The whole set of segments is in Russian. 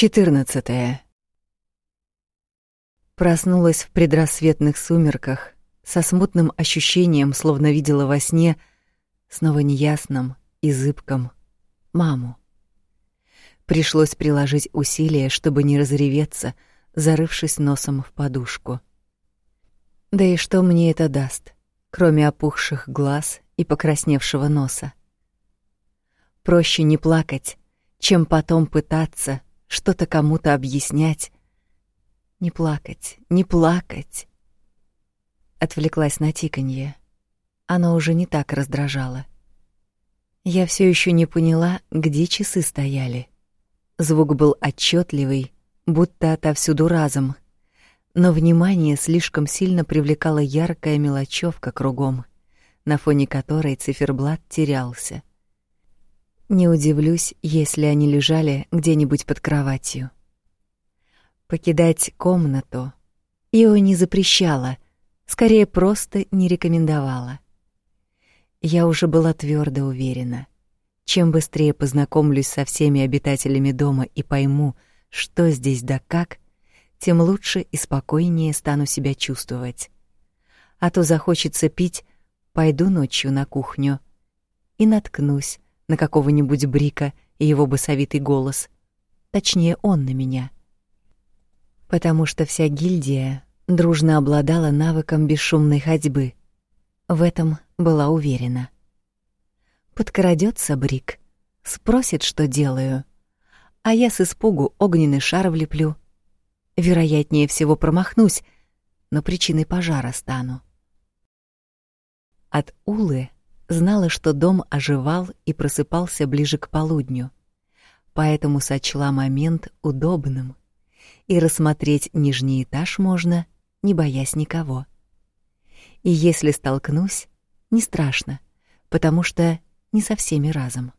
14. Проснулась в предрассветных сумерках со смутным ощущением, словно видела во сне, снова неясным и зыбком, маму. Пришлось приложить усилия, чтобы не разреветься, зарывшись носом в подушку. Да и что мне это даст, кроме опухших глаз и покрасневшего носа? Проще не плакать, чем потом пытаться что-то кому-то объяснять. Не плакать, не плакать. Отвлеклась на тиканье. Оно уже не так раздражало. Я все еще не поняла, где часы стояли. Звук был отчетливый, будто отовсюду разом. Но внимание слишком сильно привлекала яркая мелочевка кругом, на фоне которой циферблат терялся. Не удивлюсь, если они лежали где-нибудь под кроватью. Покидать комнату Ио не запрещала, скорее просто не рекомендовала. Я уже была твердо уверена, чем быстрее познакомлюсь со всеми обитателями дома и пойму, что здесь да как, тем лучше и спокойнее стану себя чувствовать. А то захочется пить, пойду ночью на кухню и наткнусь на какого-нибудь Брика и его басовитый голос. Точнее, он на меня. Потому что вся гильдия дружно обладала навыком бесшумной ходьбы. В этом была уверена. Подкрадется Брик, спросит, что делаю, а я с испугу огненный шар влеплю. Вероятнее всего промахнусь, но причиной пожара стану. От Улы знала, что дом оживал и просыпался ближе к полудню, поэтому сочла момент удобным. И рассмотреть нижний этаж можно, не боясь никого. И если столкнусь, не страшно, потому что не со всеми разом.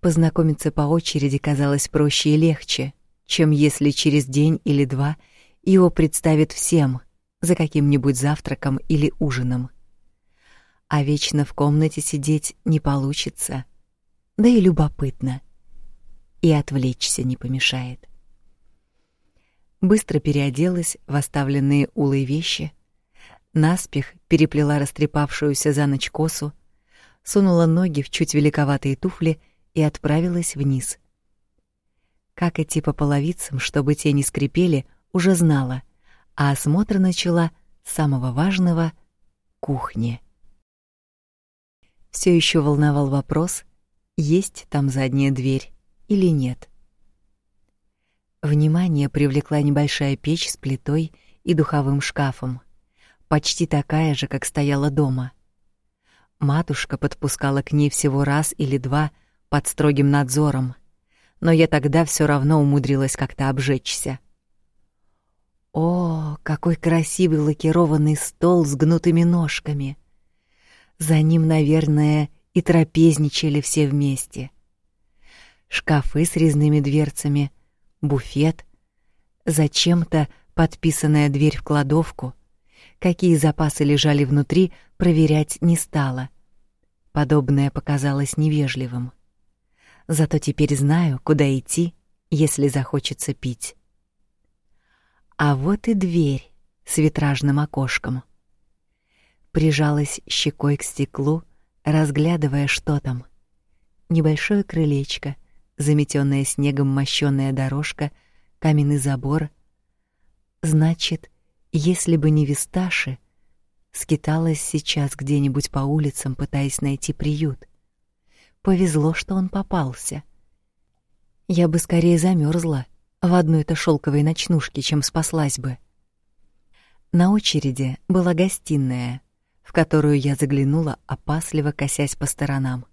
Познакомиться по очереди казалось проще и легче, чем если через день или два его представят всем за каким-нибудь завтраком или ужином а вечно в комнате сидеть не получится. Да и любопытно. И отвлечься не помешает. Быстро переоделась в оставленные улой вещи, наспех переплела растрепавшуюся за ночь косу, сунула ноги в чуть великоватые туфли и отправилась вниз. Как идти по половицам, чтобы те не скрипели, уже знала, а осмотр начала с самого важного — кухни все еще волновал вопрос, есть там задняя дверь или нет. Внимание привлекла небольшая печь с плитой и духовым шкафом, почти такая же, как стояла дома. Матушка подпускала к ней всего раз или два под строгим надзором, но я тогда все равно умудрилась как-то обжечься. О, какой красивый лакированный стол с гнутыми ножками! За ним, наверное, и трапезничали все вместе. Шкафы с резными дверцами, буфет, зачем-то подписанная дверь в кладовку. Какие запасы лежали внутри, проверять не стала. Подобное показалось невежливым. Зато теперь знаю, куда идти, если захочется пить. А вот и дверь с витражным окошком прижалась щекой к стеклу, разглядывая, что там. Небольшое крылечко, заметенная снегом мощёная дорожка, каменный забор. Значит, если бы не Висташи, скиталась сейчас где-нибудь по улицам, пытаясь найти приют. Повезло, что он попался. Я бы скорее замерзла в одной-то шелковой ночнушке, чем спаслась бы. На очереди была гостиная — в которую я заглянула, опасливо косясь по сторонам.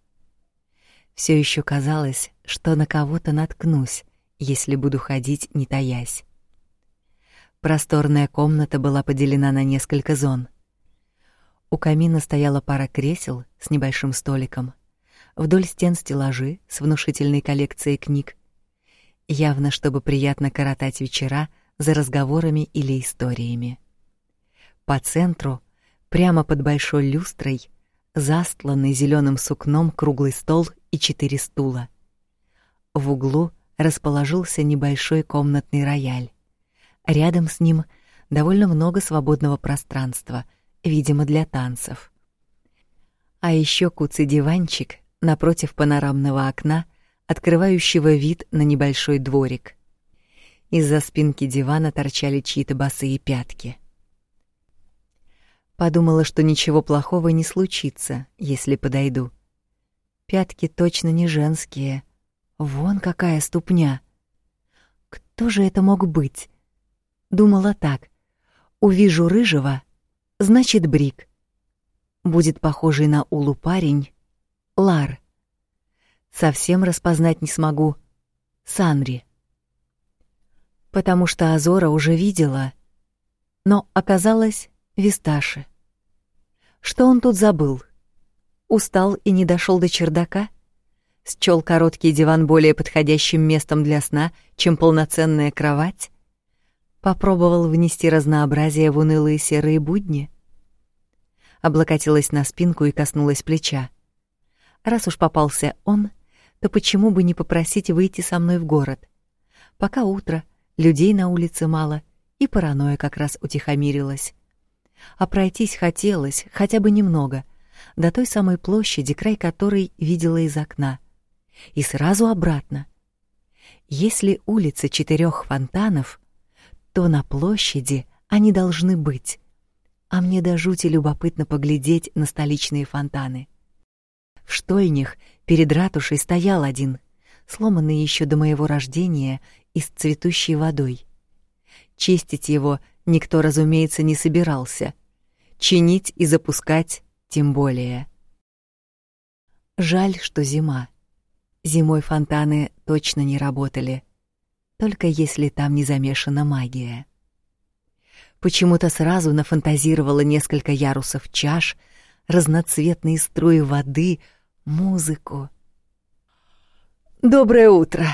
Все еще казалось, что на кого-то наткнусь, если буду ходить не таясь. Просторная комната была поделена на несколько зон. У камина стояла пара кресел с небольшим столиком. Вдоль стен стеллажи с внушительной коллекцией книг. Явно, чтобы приятно коротать вечера за разговорами или историями. По центру Прямо под большой люстрой, застланный зеленым сукном круглый стол и четыре стула. В углу расположился небольшой комнатный рояль. Рядом с ним довольно много свободного пространства, видимо, для танцев. А еще куцый диванчик напротив панорамного окна, открывающего вид на небольшой дворик. Из-за спинки дивана торчали чьи-то босые пятки. Подумала, что ничего плохого не случится, если подойду. Пятки точно не женские. Вон какая ступня. Кто же это мог быть? Думала так. Увижу рыжего, значит, Брик. Будет похожий на Улу парень. Лар. Совсем распознать не смогу. Санри. Потому что Азора уже видела, но оказалось Висташи. Что он тут забыл? Устал и не дошел до чердака? Счел короткий диван более подходящим местом для сна, чем полноценная кровать? Попробовал внести разнообразие в унылые серые будни? Облокотилась на спинку и коснулась плеча. Раз уж попался он, то почему бы не попросить выйти со мной в город? Пока утро, людей на улице мало, и паранойя как раз утихомирилась а пройтись хотелось хотя бы немного, до той самой площади, край которой видела из окна, и сразу обратно. Если улица четырех фонтанов, то на площади они должны быть. А мне до жути любопытно поглядеть на столичные фонтаны. В штольнях перед ратушей стоял один, сломанный еще до моего рождения и с цветущей водой. Чистить его никто, разумеется, не собирался. Чинить и запускать тем более. Жаль, что зима. Зимой фонтаны точно не работали, только если там не замешана магия. Почему-то сразу нафантазировала несколько ярусов чаш, разноцветные струи воды, музыку. «Доброе утро!»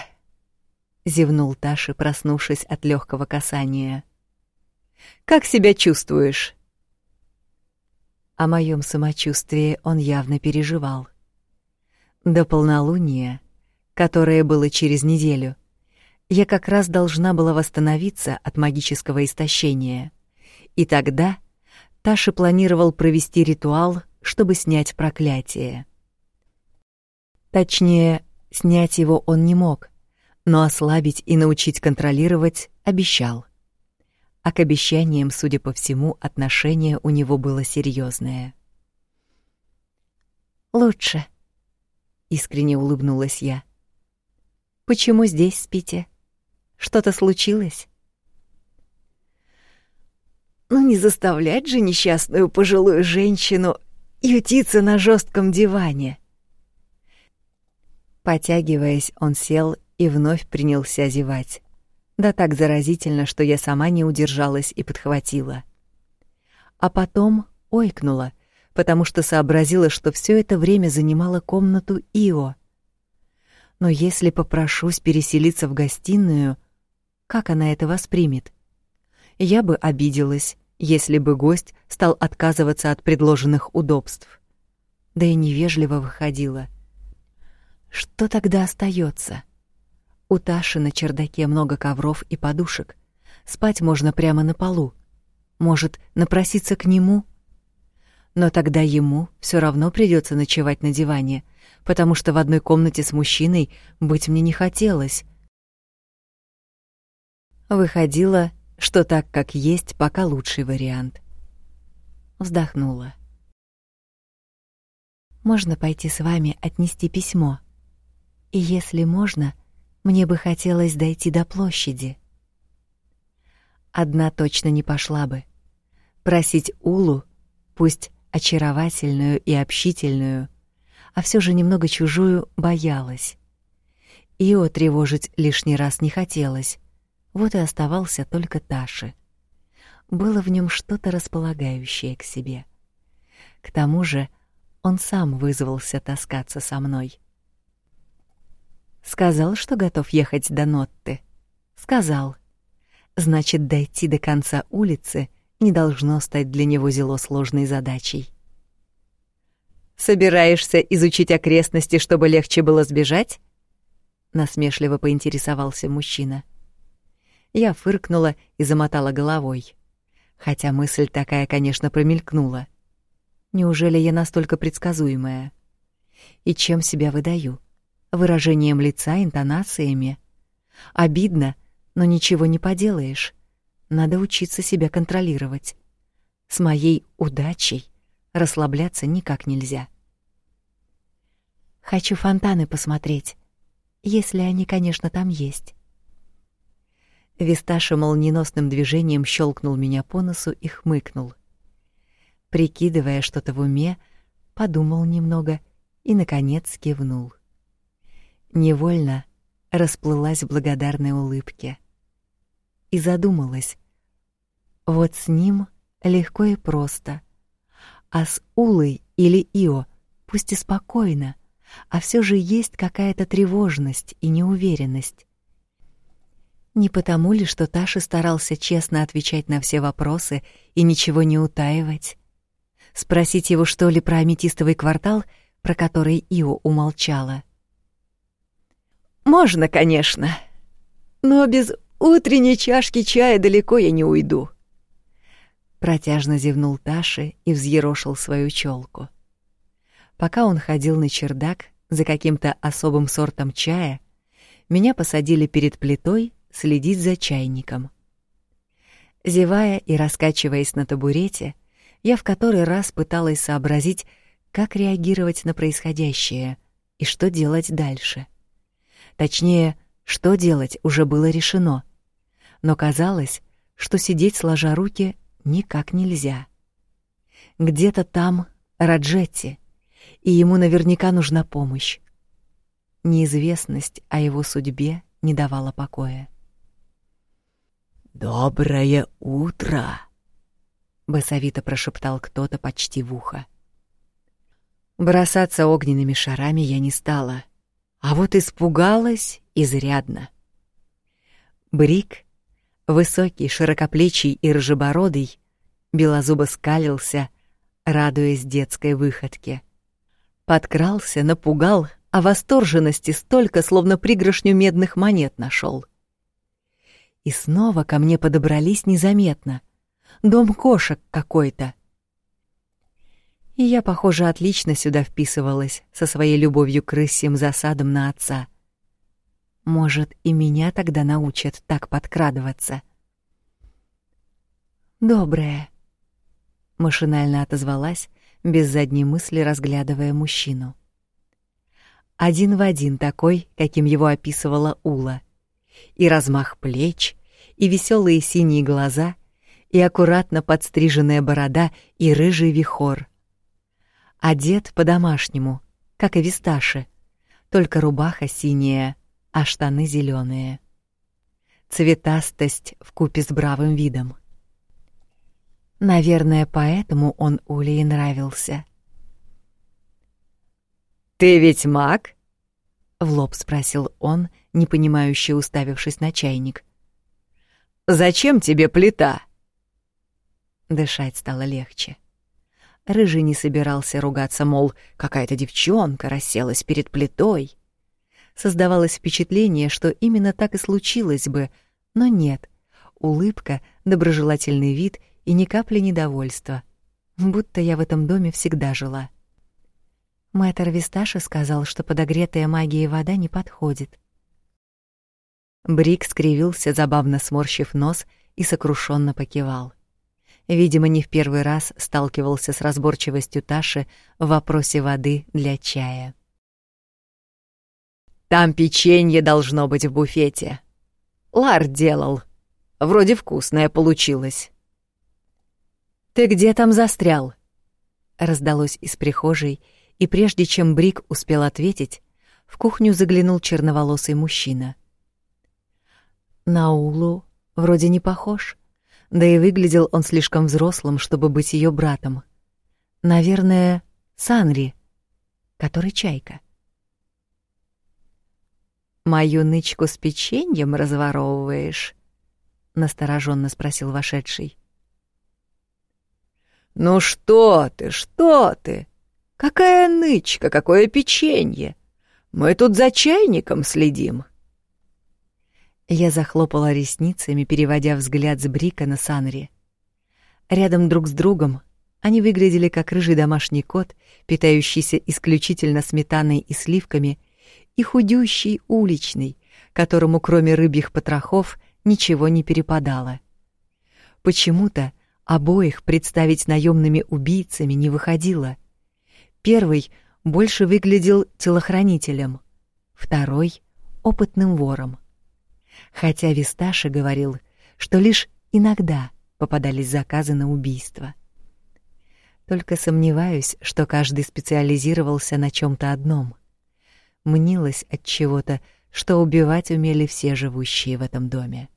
— зевнул Таша, проснувшись от легкого касания. Как себя чувствуешь?» О моем самочувствии он явно переживал. До полнолуния, которое было через неделю, я как раз должна была восстановиться от магического истощения. И тогда Таша планировал провести ритуал, чтобы снять проклятие. Точнее, снять его он не мог, но ослабить и научить контролировать обещал а к обещаниям, судя по всему, отношение у него было серьезное. «Лучше», — искренне улыбнулась я. «Почему здесь спите? Что-то случилось?» «Ну не заставлять же несчастную пожилую женщину ютиться на жестком диване». Потягиваясь, он сел и вновь принялся зевать. Да так заразительно, что я сама не удержалась и подхватила. А потом ойкнула, потому что сообразила, что все это время занимала комнату Ио. Но если попрошусь переселиться в гостиную, как она это воспримет? Я бы обиделась, если бы гость стал отказываться от предложенных удобств. Да и невежливо выходила. Что тогда остается? У Таши на чердаке много ковров и подушек. Спать можно прямо на полу. Может, напроситься к нему? Но тогда ему все равно придется ночевать на диване, потому что в одной комнате с мужчиной быть мне не хотелось. Выходило, что так, как есть, пока лучший вариант. Вздохнула. Можно пойти с вами отнести письмо. И если можно, мне бы хотелось дойти до площади. Одна точно не пошла бы. Просить Улу, пусть очаровательную и общительную, а все же немного чужую, боялась. Ио тревожить лишний раз не хотелось. Вот и оставался только Таши. Было в нем что-то располагающее к себе. К тому же он сам вызвался таскаться со мной. Сказал, что готов ехать до Нотты. Сказал. Значит, дойти до конца улицы не должно стать для него зело сложной задачей. Собираешься изучить окрестности, чтобы легче было сбежать? насмешливо поинтересовался мужчина. Я фыркнула и замотала головой. Хотя мысль такая, конечно, промелькнула. Неужели я настолько предсказуемая? И чем себя выдаю? Выражением лица, интонациями? Обидно, но ничего не поделаешь. Надо учиться себя контролировать. С моей удачей расслабляться никак нельзя. Хочу фонтаны посмотреть, если они, конечно, там есть. Висташа молниеносным движением щелкнул меня по носу и хмыкнул. Прикидывая что-то в уме, подумал немного и, наконец, кивнул. Невольно расплылась в благодарной улыбке. И задумалась. Вот с ним легко и просто. А с Улой или Ио пусть и спокойно, а все же есть какая-то тревожность и неуверенность. Не потому ли, что Таша старался честно отвечать на все вопросы и ничего не утаивать? Спросить его, что ли, про аметистовый квартал, про который Ио умолчала. «Можно, конечно, но без утренней чашки чая далеко я не уйду». Протяжно зевнул Таши и взъерошил свою челку. Пока он ходил на чердак за каким-то особым сортом чая, меня посадили перед плитой следить за чайником. Зевая и раскачиваясь на табурете, я в который раз пыталась сообразить, как реагировать на происходящее и что делать дальше. Точнее, что делать уже было решено. Но казалось, что сидеть сложа руки никак нельзя. Где-то там Раджетти, и ему наверняка нужна помощь. Неизвестность о его судьбе не давала покоя. «Доброе утро!» — басовито прошептал кто-то почти в ухо. Бросаться огненными шарами я не стала, а вот испугалась изрядно. Брик, высокий, широкоплечий и рыжебородый, белозубо скалился, радуясь детской выходке. Подкрался, напугал, а восторженности столько, словно пригоршню медных монет нашел. И снова ко мне подобрались незаметно. Дом кошек какой-то. И я, похоже, отлично сюда вписывалась со своей любовью к рысьим засадам на отца. Может, и меня тогда научат так подкрадываться. Доброе. Машинально отозвалась, без задней мысли разглядывая мужчину. Один в один такой, каким его описывала Ула — и размах плеч, и веселые синие глаза, и аккуратно подстриженная борода, и рыжий вихор. Одет по-домашнему, как и Висташи, только рубаха синяя, а штаны зеленые. Цветастость в купе с бравым видом. Наверное, поэтому он Уле и нравился. «Ты ведь маг?» В лоб спросил он, непонимающе уставившись на чайник. «Зачем тебе плита?» Дышать стало легче. Рыжий не собирался ругаться, мол, какая-то девчонка расселась перед плитой. Создавалось впечатление, что именно так и случилось бы, но нет. Улыбка, доброжелательный вид и ни капли недовольства. Будто я в этом доме всегда жила. — Мэтр Висташа сказал, что подогретая магией вода не подходит. Брик скривился, забавно сморщив нос, и сокрушенно покивал. Видимо, не в первый раз сталкивался с разборчивостью Таши в вопросе воды для чая. «Там печенье должно быть в буфете. Лар делал. Вроде вкусное получилось». «Ты где там застрял?» Раздалось из прихожей, и прежде чем Брик успел ответить, в кухню заглянул черноволосый мужчина. На Улу вроде не похож, да и выглядел он слишком взрослым, чтобы быть ее братом. Наверное, Санри, который чайка. «Мою нычку с печеньем разворовываешь?» — настороженно спросил вошедший. «Ну что ты, что ты!» Какая нычка, какое печенье! Мы тут за чайником следим». Я захлопала ресницами, переводя взгляд с Брика на Санри. Рядом друг с другом они выглядели как рыжий домашний кот, питающийся исключительно сметаной и сливками, и худющий уличный, которому кроме рыбьих потрохов ничего не перепадало. Почему-то обоих представить наемными убийцами не выходило. Первый больше выглядел телохранителем, второй — опытным вором. Хотя Висташи говорил, что лишь иногда попадались заказы на убийство. Только сомневаюсь, что каждый специализировался на чем то одном. Мнилось от чего-то, что убивать умели все живущие в этом доме.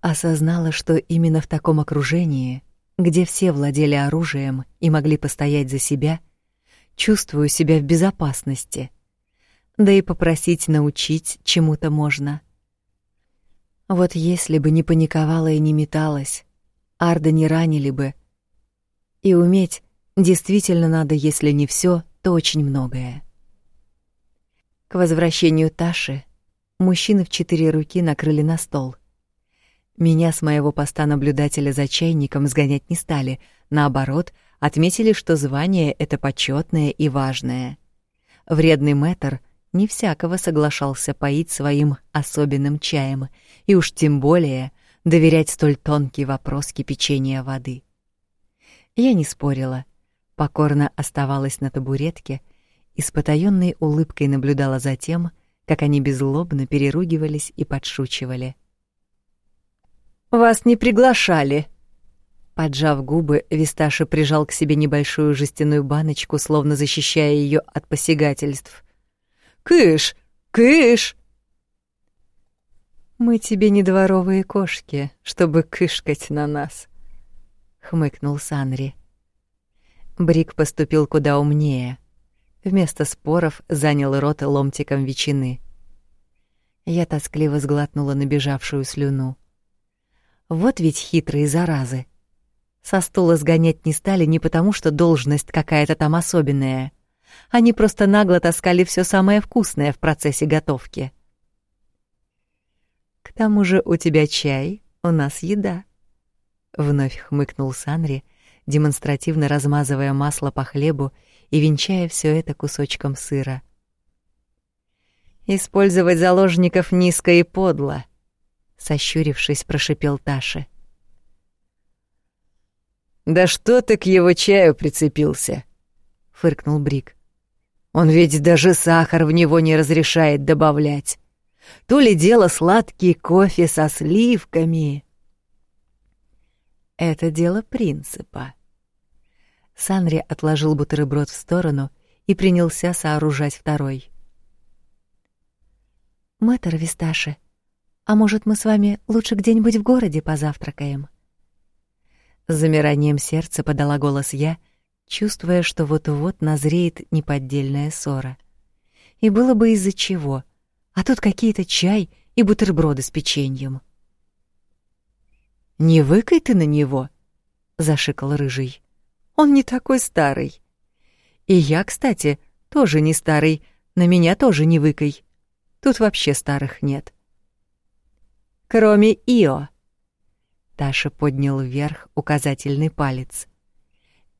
Осознала, что именно в таком окружении, где все владели оружием и могли постоять за себя — чувствую себя в безопасности. Да и попросить научить чему-то можно. Вот если бы не паниковала и не металась, Арда не ранили бы. И уметь действительно надо, если не все, то очень многое. К возвращению Таши мужчины в четыре руки накрыли на стол. Меня с моего поста наблюдателя за чайником сгонять не стали, наоборот — отметили, что звание это почетное и важное. Вредный мэтр не всякого соглашался поить своим особенным чаем, и уж тем более доверять столь тонкий вопрос кипячения воды. Я не спорила, покорно оставалась на табуретке и с потаённой улыбкой наблюдала за тем, как они беззлобно переругивались и подшучивали. «Вас не приглашали», Поджав губы, Висташи прижал к себе небольшую жестяную баночку, словно защищая ее от посягательств. «Кыш! Кыш!» «Мы тебе не дворовые кошки, чтобы кышкать на нас», — хмыкнул Санри. Брик поступил куда умнее. Вместо споров занял рот ломтиком ветчины. Я тоскливо сглотнула набежавшую слюну. Вот ведь хитрые заразы. Со стула сгонять не стали не потому, что должность какая-то там особенная. Они просто нагло таскали все самое вкусное в процессе готовки. «К тому же у тебя чай, у нас еда», — вновь хмыкнул Санри, демонстративно размазывая масло по хлебу и венчая все это кусочком сыра. «Использовать заложников низко и подло», — сощурившись, прошипел Таша. «Да что ты к его чаю прицепился?» — фыркнул Брик. «Он ведь даже сахар в него не разрешает добавлять. То ли дело сладкий кофе со сливками». «Это дело принципа». Санри отложил бутерброд в сторону и принялся сооружать второй. «Мэтр Висташи, а может, мы с вами лучше где-нибудь в городе позавтракаем?» С замиранием сердца подала голос я, чувствуя, что вот-вот назреет неподдельная ссора. И было бы из-за чего, а тут какие-то чай и бутерброды с печеньем. «Не выкай ты на него!» — зашикал рыжий. «Он не такой старый. И я, кстати, тоже не старый, на меня тоже не выкай. Тут вообще старых нет. Кроме Ио». Таша поднял вверх указательный палец.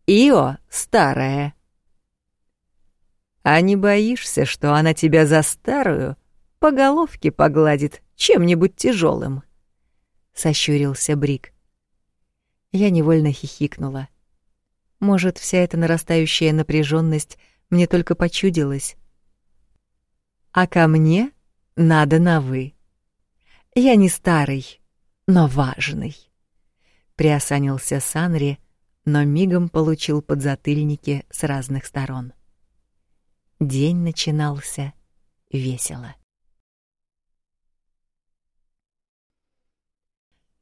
«Ио старая». «А не боишься, что она тебя за старую по головке погладит чем-нибудь тяжелым? сощурился Брик. Я невольно хихикнула. Может, вся эта нарастающая напряженность мне только почудилась. А ко мне надо на «вы». Я не старый, но важный. Приосанился Санри, но мигом получил подзатыльники с разных сторон. День начинался весело.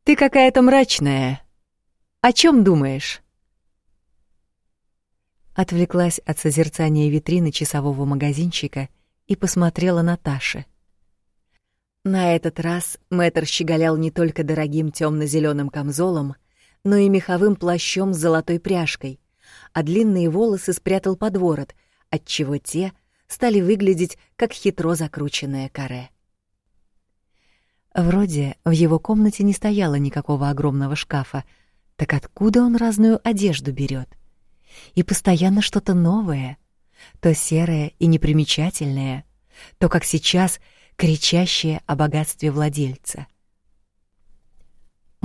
Ты какая-то мрачная. О чем думаешь? Отвлеклась от созерцания витрины часового магазинчика и посмотрела на Таши. На этот раз мэтр щеголял не только дорогим темно-зеленым камзолом, но и меховым плащом с золотой пряжкой, а длинные волосы спрятал под ворот, отчего те стали выглядеть как хитро закрученное каре. Вроде в его комнате не стояло никакого огромного шкафа, так откуда он разную одежду берет? И постоянно что-то новое, то серое и непримечательное, то, как сейчас, кричащее о богатстве владельца.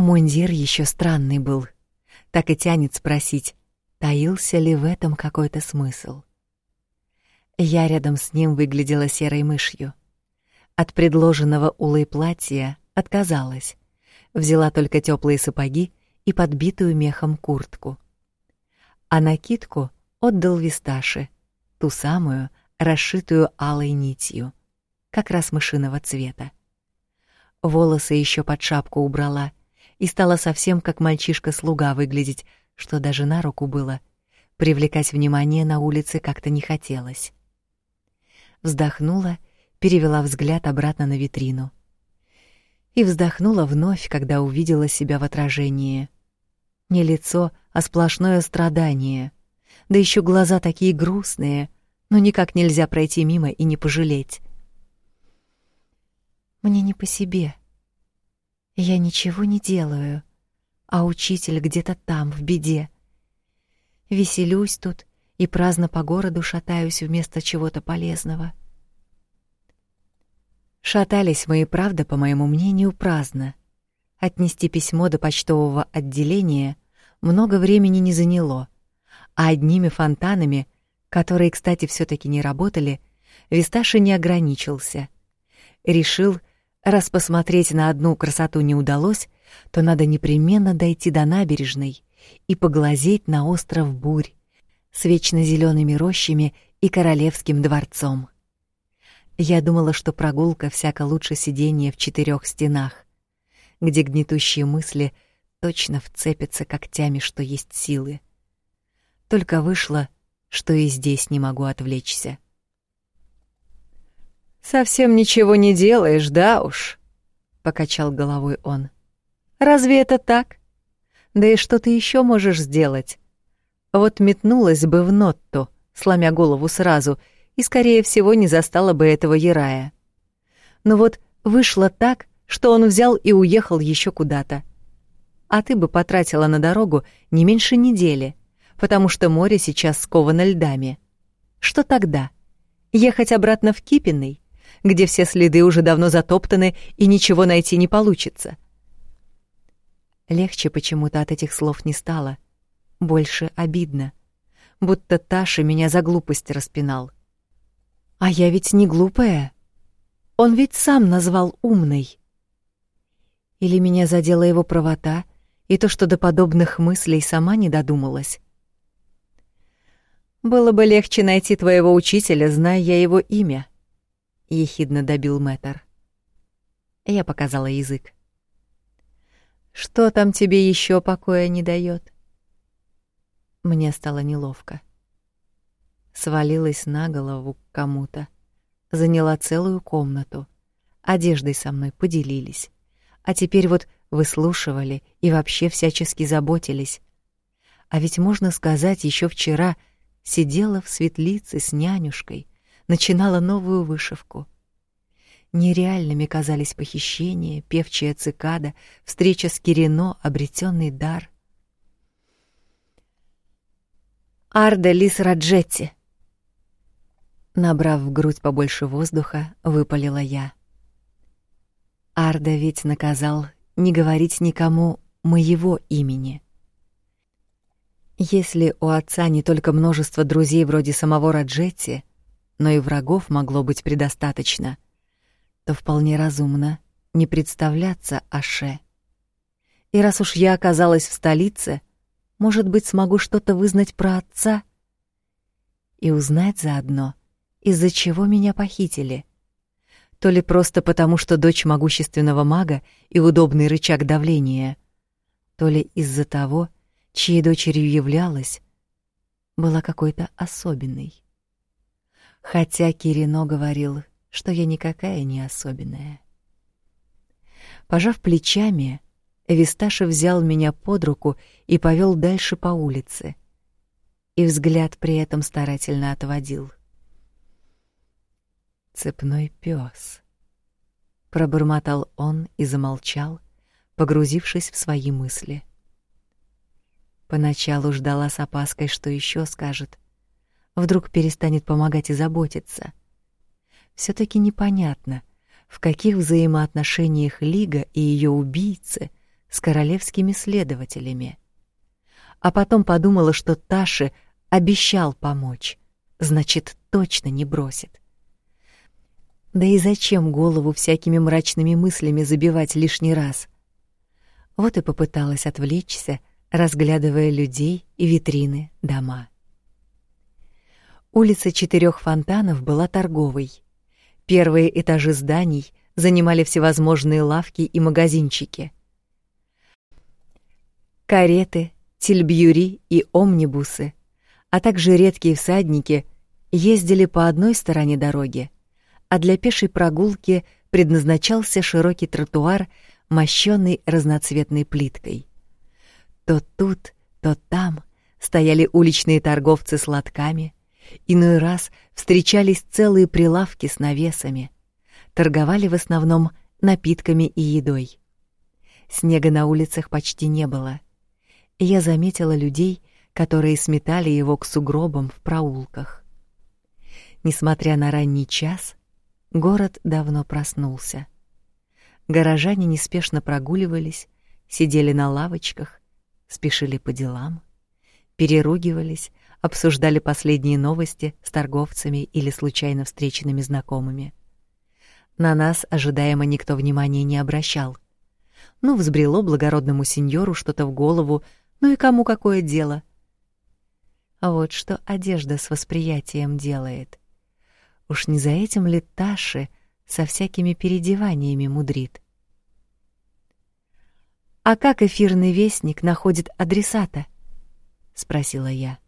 Мундир еще странный был, так и тянет спросить, таился ли в этом какой-то смысл. Я рядом с ним выглядела серой мышью. От предложенного улой платья отказалась. Взяла только теплые сапоги и подбитую мехом куртку. А накидку отдал Висташе, ту самую, расшитую алой нитью, как раз мышиного цвета. Волосы еще под шапку убрала и стала совсем как мальчишка-слуга выглядеть, что даже на руку было. Привлекать внимание на улице как-то не хотелось. Вздохнула перевела взгляд обратно на витрину. И вздохнула вновь, когда увидела себя в отражении. Не лицо, а сплошное страдание. Да еще глаза такие грустные, но никак нельзя пройти мимо и не пожалеть. Мне не по себе. Я ничего не делаю, а учитель где-то там, в беде. Веселюсь тут и праздно по городу шатаюсь вместо чего-то полезного. Шатались мы и правда, по моему мнению, праздно. Отнести письмо до почтового отделения много времени не заняло, а одними фонтанами, которые, кстати, все таки не работали, Висташи не ограничился. Решил, раз посмотреть на одну красоту не удалось, то надо непременно дойти до набережной и поглазеть на остров Бурь с вечно зелеными рощами и королевским дворцом. Я думала, что прогулка всяко лучше сидения в четырех стенах, где гнетущие мысли точно вцепятся когтями, что есть силы. Только вышло, что и здесь не могу отвлечься. «Совсем ничего не делаешь, да уж?» — покачал головой он. «Разве это так? Да и что ты еще можешь сделать? Вот метнулась бы в Нотту, сломя голову сразу — и, скорее всего, не застала бы этого Ярая. Но вот вышло так, что он взял и уехал еще куда-то. А ты бы потратила на дорогу не меньше недели, потому что море сейчас сковано льдами. Что тогда? Ехать обратно в Кипиный, где все следы уже давно затоптаны и ничего найти не получится. Легче почему-то от этих слов не стало. Больше обидно. Будто Таша меня за глупость распинал. А я ведь не глупая. Он ведь сам назвал умной. Или меня задела его правота и то, что до подобных мыслей сама не додумалась. Было бы легче найти твоего учителя, зная я его имя, ехидно добил Мэтр. Я показала язык. Что там тебе еще покоя не дает? Мне стало неловко свалилась на голову к кому-то, заняла целую комнату, одеждой со мной поделились, а теперь вот выслушивали и вообще всячески заботились. А ведь можно сказать, еще вчера сидела в светлице с нянюшкой, начинала новую вышивку. Нереальными казались похищение, певчая цикада, встреча с Кирино, обретенный дар. Арда Лис Раджетти Набрав в грудь побольше воздуха, выпалила я. Арда ведь наказал не говорить никому моего имени. Если у отца не только множество друзей вроде самого Раджетти, но и врагов могло быть предостаточно, то вполне разумно не представляться Аше. И раз уж я оказалась в столице, может быть, смогу что-то вызнать про отца и узнать заодно, из-за чего меня похитили. То ли просто потому, что дочь могущественного мага и удобный рычаг давления, то ли из-за того, чьей дочерью являлась, была какой-то особенной. Хотя Кирино говорил, что я никакая не особенная. Пожав плечами, Висташа взял меня под руку и повел дальше по улице, и взгляд при этом старательно отводил — Цепной пес. Пробормотал он и замолчал, погрузившись в свои мысли. Поначалу ждала с опаской, что еще скажет. Вдруг перестанет помогать и заботиться. все таки непонятно, в каких взаимоотношениях Лига и ее убийцы с королевскими следователями. А потом подумала, что Таше обещал помочь, значит, точно не бросит. Да и зачем голову всякими мрачными мыслями забивать лишний раз? Вот и попыталась отвлечься, разглядывая людей и витрины, дома. Улица Четырех Фонтанов была торговой. Первые этажи зданий занимали всевозможные лавки и магазинчики. Кареты, тельбюри и омнибусы, а также редкие всадники ездили по одной стороне дороги, а для пешей прогулки предназначался широкий тротуар мощенный разноцветной плиткой. То тут, то там стояли уличные торговцы с лотками, иной раз встречались целые прилавки с навесами, торговали в основном напитками и едой. Снега на улицах почти не было. Я заметила людей, которые сметали его к сугробам в проулках. Несмотря на ранний час, город давно проснулся. Горожане неспешно прогуливались, сидели на лавочках, спешили по делам, переругивались, обсуждали последние новости с торговцами или случайно встреченными знакомыми. На нас ожидаемо никто внимания не обращал. Ну, взбрело благородному сеньору что-то в голову, ну и кому какое дело? А вот что одежда с восприятием делает. Уж не за этим ли Таши со всякими переодеваниями мудрит. А как эфирный вестник находит адресата? спросила я.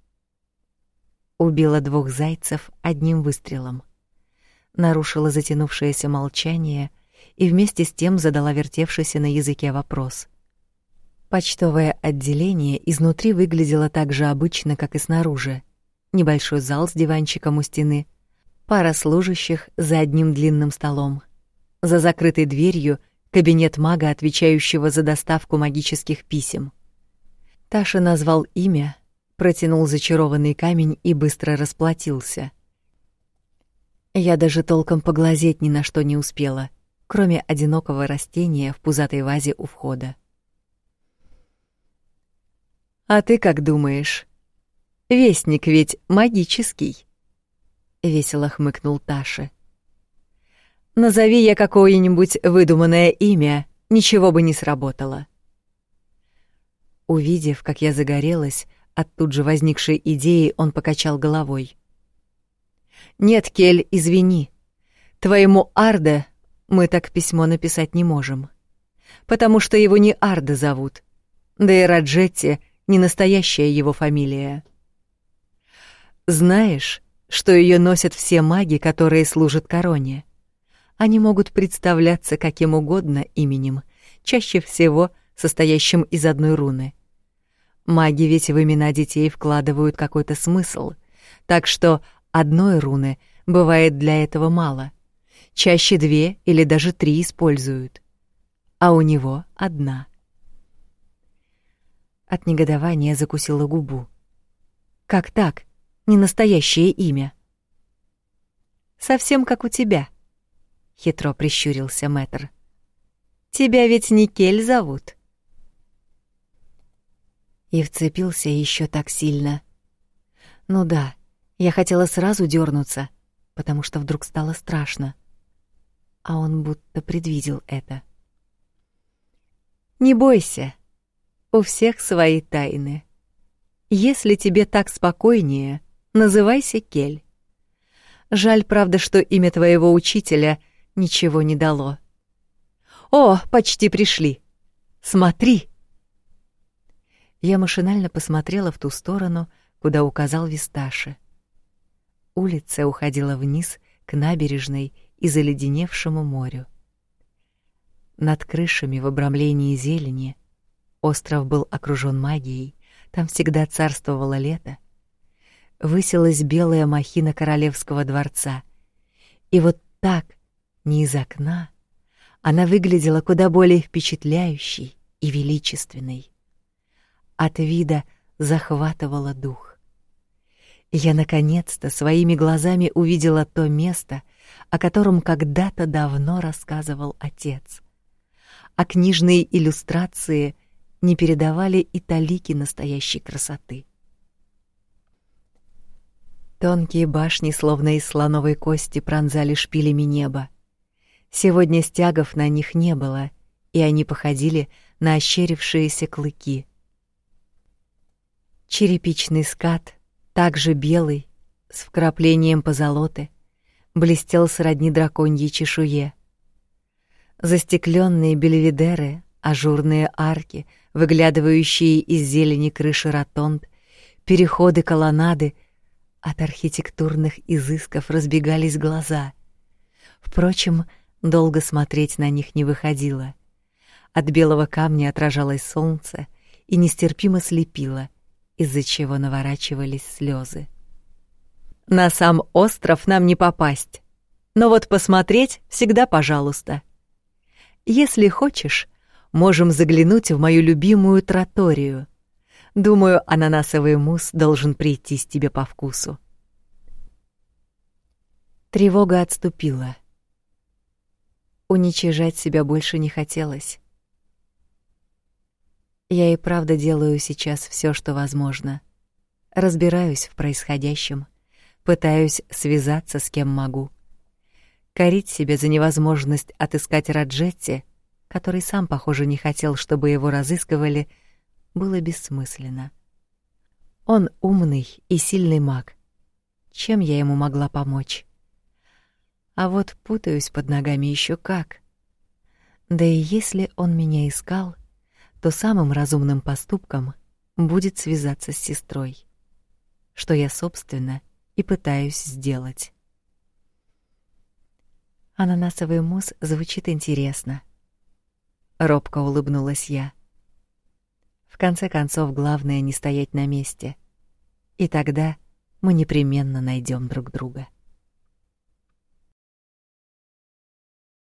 Убила двух зайцев одним выстрелом. Нарушила затянувшееся молчание и вместе с тем задала вертевшийся на языке вопрос. Почтовое отделение изнутри выглядело так же обычно, как и снаружи. Небольшой зал с диванчиком у стены — пара служащих за одним длинным столом. За закрытой дверью кабинет мага, отвечающего за доставку магических писем. Таша назвал имя, протянул зачарованный камень и быстро расплатился. Я даже толком поглазеть ни на что не успела, кроме одинокого растения в пузатой вазе у входа. А ты как думаешь? Вестник ведь магический весело хмыкнул Таша. Назови я какое-нибудь выдуманное имя, ничего бы не сработало. Увидев, как я загорелась от тут же возникшей идеи, он покачал головой. Нет, Кель, извини. Твоему Арде мы так письмо написать не можем, потому что его не Арда зовут. Да и Раджетти не настоящая его фамилия. Знаешь, что ее носят все маги, которые служат короне. Они могут представляться каким угодно именем, чаще всего состоящим из одной руны. Маги ведь в имена детей вкладывают какой-то смысл, так что одной руны бывает для этого мало. Чаще две или даже три используют. А у него одна. От негодования закусила губу. Как так? не настоящее имя. Совсем как у тебя, хитро прищурился Мэтр. Тебя ведь не Кель зовут. И вцепился еще так сильно. Ну да, я хотела сразу дернуться, потому что вдруг стало страшно. А он будто предвидел это. Не бойся. У всех свои тайны. Если тебе так спокойнее, Называйся Кель. Жаль, правда, что имя твоего учителя ничего не дало. О, почти пришли. Смотри. Я машинально посмотрела в ту сторону, куда указал Висташи. Улица уходила вниз к набережной и заледеневшему морю. Над крышами в обрамлении зелени остров был окружён магией, там всегда царствовало лето — высилась белая махина королевского дворца. И вот так, не из окна, она выглядела куда более впечатляющей и величественной. От вида захватывала дух. Я наконец-то своими глазами увидела то место, о котором когда-то давно рассказывал отец. А книжные иллюстрации не передавали и талики настоящей красоты. Тонкие башни, словно из слоновой кости, пронзали шпилями небо. Сегодня стягов на них не было, и они походили на ощерившиеся клыки. Черепичный скат, также белый, с вкраплением позолоты, блестел сродни драконьей чешуе. Застекленные бельведеры, ажурные арки, выглядывающие из зелени крыши ротонд, переходы колоннады, от архитектурных изысков разбегались глаза. Впрочем, Долго смотреть на них не выходило. От белого камня отражалось солнце и нестерпимо слепило, из-за чего наворачивались слезы. На сам остров нам не попасть. Но вот посмотреть всегда пожалуйста. Если хочешь, можем заглянуть в мою любимую троторию. Думаю, ананасовый мусс должен прийтись тебе по вкусу. Тревога отступила. Уничижать себя больше не хотелось. Я и правда делаю сейчас все, что возможно. Разбираюсь в происходящем, пытаюсь связаться с кем могу. Корить себя за невозможность отыскать Раджетти, который сам, похоже, не хотел, чтобы его разыскивали, было бессмысленно. Он умный и сильный маг. Чем я ему могла помочь? А вот путаюсь под ногами еще как. Да и если он меня искал, то самым разумным поступком будет связаться с сестрой, что я, собственно, и пытаюсь сделать. Ананасовый мусс звучит интересно. Робко улыбнулась я. В конце концов, главное не стоять на месте. И тогда мы непременно найдем друг друга.